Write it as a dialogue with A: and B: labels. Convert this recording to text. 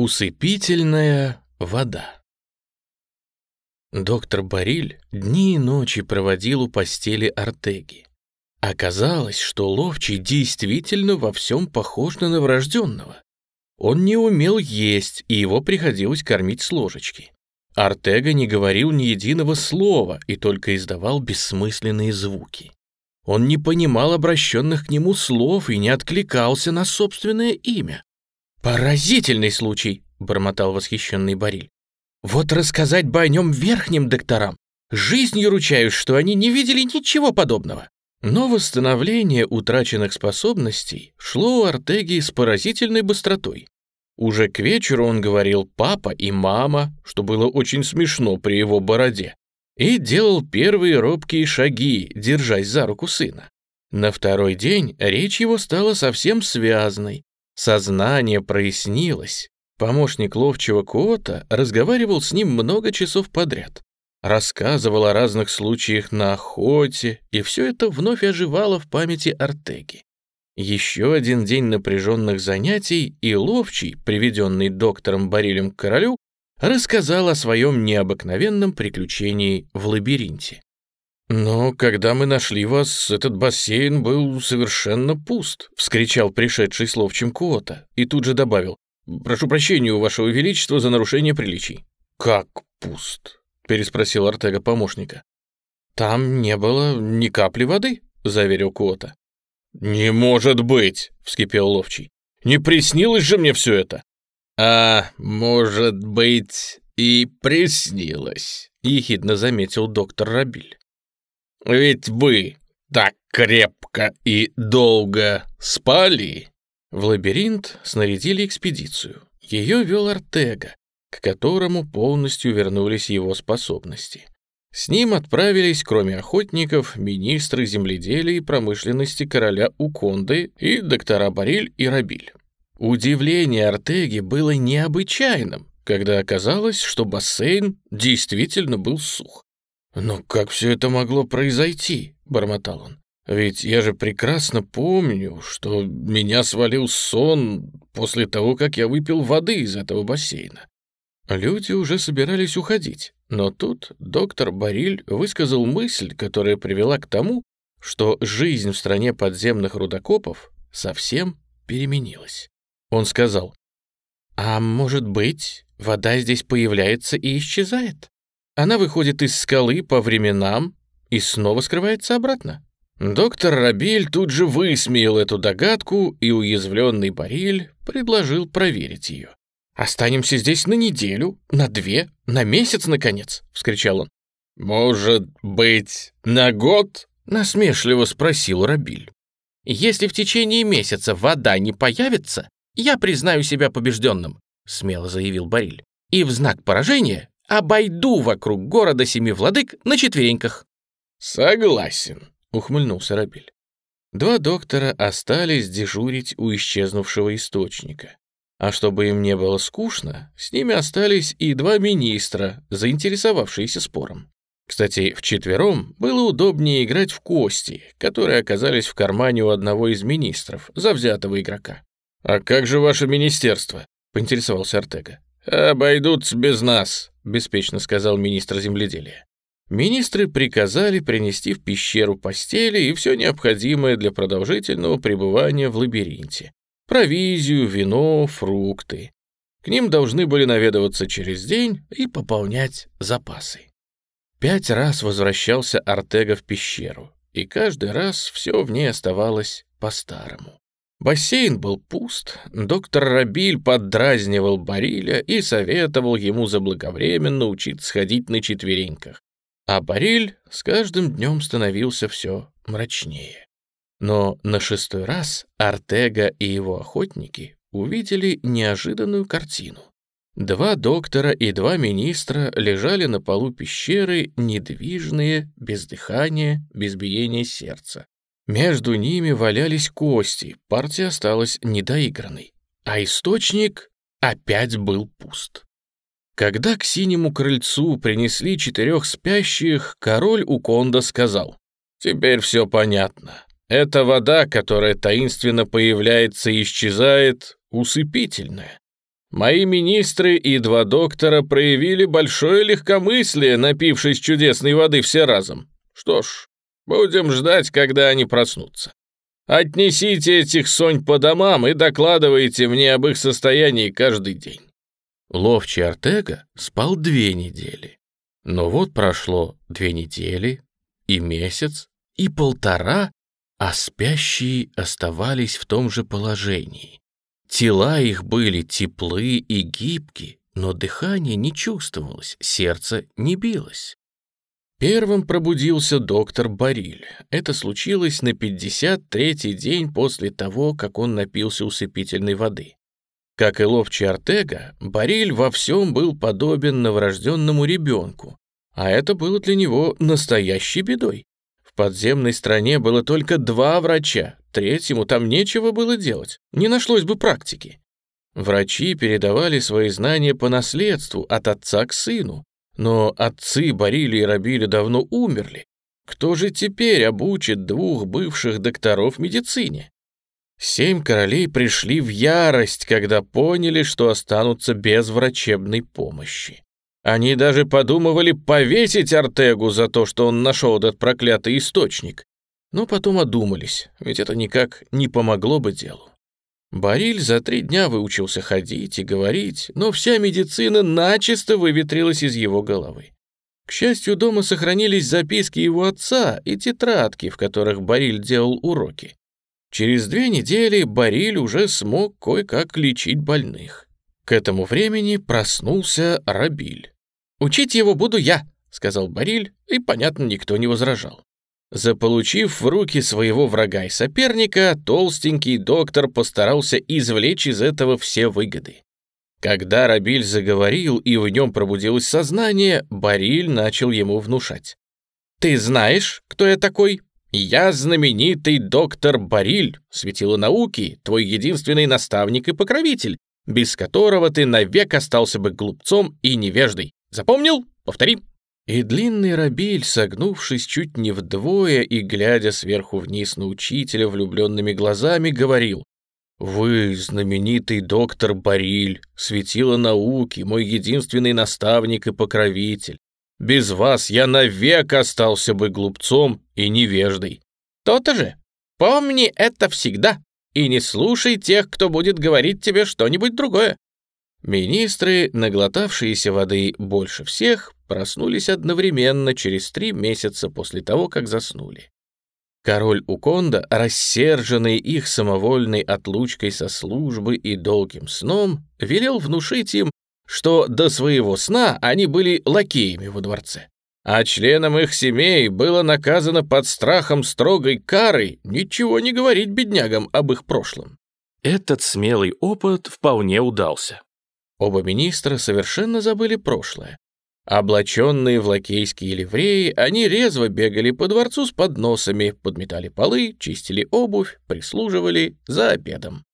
A: Усыпительная вода. Доктор Бариль дни и ночи проводил у постели Артеги. Оказалось, что Ловчий действительно во всем похож на новорожденного. Он не умел есть, и его приходилось кормить с ложечки. Артега не говорил ни единого слова и только издавал бессмысленные звуки. Он не понимал обращенных к нему слов и не откликался на собственное имя. «Поразительный случай!» — бормотал восхищенный Бариль. «Вот рассказать бы о нем верхним докторам. Жизнью ручаюсь, что они не видели ничего подобного». Но восстановление утраченных способностей шло у Артеги с поразительной быстротой. Уже к вечеру он говорил «папа» и «мама», что было очень смешно при его бороде, и делал первые робкие шаги, держась за руку сына. На второй день речь его стала совсем связной, Сознание прояснилось. Помощник ловчего Куота разговаривал с ним много часов подряд. Рассказывал о разных случаях на охоте, и все это вновь оживало в памяти Артеги. Еще один день напряженных занятий, и ловчий, приведенный доктором Барилем к королю, рассказал о своем необыкновенном приключении в лабиринте. «Но когда мы нашли вас, этот бассейн был совершенно пуст», — вскричал пришедший с ловчим и тут же добавил. «Прошу прощения у вашего величества за нарушение приличий». «Как пуст?» — переспросил Артега помощника. «Там не было ни капли воды», — заверил Куота. «Не может быть!» — вскипел ловчий. «Не приснилось же мне все это!» «А, может быть, и приснилось», — ехидно заметил доктор Рабиль. Ведь вы так крепко и долго спали. В лабиринт снарядили экспедицию. Ее вел Артега, к которому полностью вернулись его способности. С ним отправились, кроме охотников, министры земледелия и промышленности короля Уконды и доктора Бариль и Рабиль. Удивление Артеги было необычайным, когда оказалось, что бассейн действительно был сух. «Но как все это могло произойти?» — бормотал он. «Ведь я же прекрасно помню, что меня свалил сон после того, как я выпил воды из этого бассейна». Люди уже собирались уходить, но тут доктор Бариль высказал мысль, которая привела к тому, что жизнь в стране подземных рудокопов совсем переменилась. Он сказал, «А может быть, вода здесь появляется и исчезает?» Она выходит из скалы по временам и снова скрывается обратно. Доктор Рабиль тут же высмеял эту догадку, и уязвленный Бариль предложил проверить ее. «Останемся здесь на неделю, на две, на месяц, наконец!» — вскричал он. «Может быть, на год?» — насмешливо спросил Рабиль. «Если в течение месяца вода не появится, я признаю себя побежденным», — смело заявил Бариль. «И в знак поражения обойду вокруг города семи владык на четвереньках». «Согласен», — ухмыльнулся Рабель. Два доктора остались дежурить у исчезнувшего источника. А чтобы им не было скучно, с ними остались и два министра, заинтересовавшиеся спором. Кстати, вчетвером было удобнее играть в кости, которые оказались в кармане у одного из министров, завзятого игрока. «А как же ваше министерство?» — поинтересовался Артега. «Обойдутся без нас», — беспечно сказал министр земледелия. Министры приказали принести в пещеру постели и все необходимое для продолжительного пребывания в лабиринте. Провизию, вино, фрукты. К ним должны были наведываться через день и пополнять запасы. Пять раз возвращался Артега в пещеру, и каждый раз все в ней оставалось по-старому. Бассейн был пуст, доктор Рабиль поддразнивал Бариля и советовал ему заблаговременно учиться ходить на четвереньках. А Бариль с каждым днем становился все мрачнее. Но на шестой раз Артега и его охотники увидели неожиданную картину. Два доктора и два министра лежали на полу пещеры, недвижные, без дыхания, без биения сердца. Между ними валялись кости, партия осталась недоигранной, а источник опять был пуст. Когда к синему крыльцу принесли четырех спящих, король Уконда сказал, «Теперь все понятно. Эта вода, которая таинственно появляется и исчезает, усыпительная. Мои министры и два доктора проявили большое легкомыслие, напившись чудесной воды все разом. Что ж, будем ждать, когда они проснутся. Отнесите этих сонь по домам и докладывайте мне об их состоянии каждый день. Ловчий Артега спал две недели. Но вот прошло две недели, и месяц, и полтора, а спящие оставались в том же положении. Тела их были теплы и гибки, но дыхание не чувствовалось, сердце не билось. Первым пробудился доктор Бариль. Это случилось на 53-й день после того, как он напился усыпительной воды. Как и ловчий Артега, Бариль во всем был подобен новорожденному ребенку, а это было для него настоящей бедой. В подземной стране было только два врача, третьему там нечего было делать, не нашлось бы практики. Врачи передавали свои знания по наследству от отца к сыну, но отцы Барили и Рабили давно умерли. Кто же теперь обучит двух бывших докторов медицине? Семь королей пришли в ярость, когда поняли, что останутся без врачебной помощи. Они даже подумывали повесить Артегу за то, что он нашел этот проклятый источник. Но потом одумались, ведь это никак не помогло бы делу. Бариль за три дня выучился ходить и говорить, но вся медицина начисто выветрилась из его головы. К счастью, дома сохранились записки его отца и тетрадки, в которых Бариль делал уроки. Через две недели Бариль уже смог кое-как лечить больных. К этому времени проснулся Рабиль. «Учить его буду я», — сказал Бариль, и, понятно, никто не возражал. Заполучив в руки своего врага и соперника, толстенький доктор постарался извлечь из этого все выгоды. Когда Рабиль заговорил и в нем пробудилось сознание, Бариль начал ему внушать. «Ты знаешь, кто я такой? «Я знаменитый доктор Бариль, светило науки, твой единственный наставник и покровитель, без которого ты навек остался бы глупцом и невеждой. Запомнил? Повтори». И длинный Рабиль, согнувшись чуть не вдвое и глядя сверху вниз на учителя влюбленными глазами, говорил, «Вы, знаменитый доктор Бариль, светило науки, мой единственный наставник и покровитель. Без вас я навек остался бы глупцом и невеждой. То-то же. Помни это всегда и не слушай тех, кто будет говорить тебе что-нибудь другое. Министры, наглотавшиеся воды больше всех, проснулись одновременно через три месяца после того, как заснули. Король Уконда, рассерженный их самовольной отлучкой со службы и долгим сном, велел внушить им, что до своего сна они были лакеями во дворце. А членам их семей было наказано под страхом строгой кары ничего не говорить беднягам об их прошлом. Этот смелый опыт вполне удался. Оба министра совершенно забыли прошлое. Облаченные в лакейские ливреи, они резво бегали по дворцу с подносами, подметали полы, чистили обувь, прислуживали за обедом.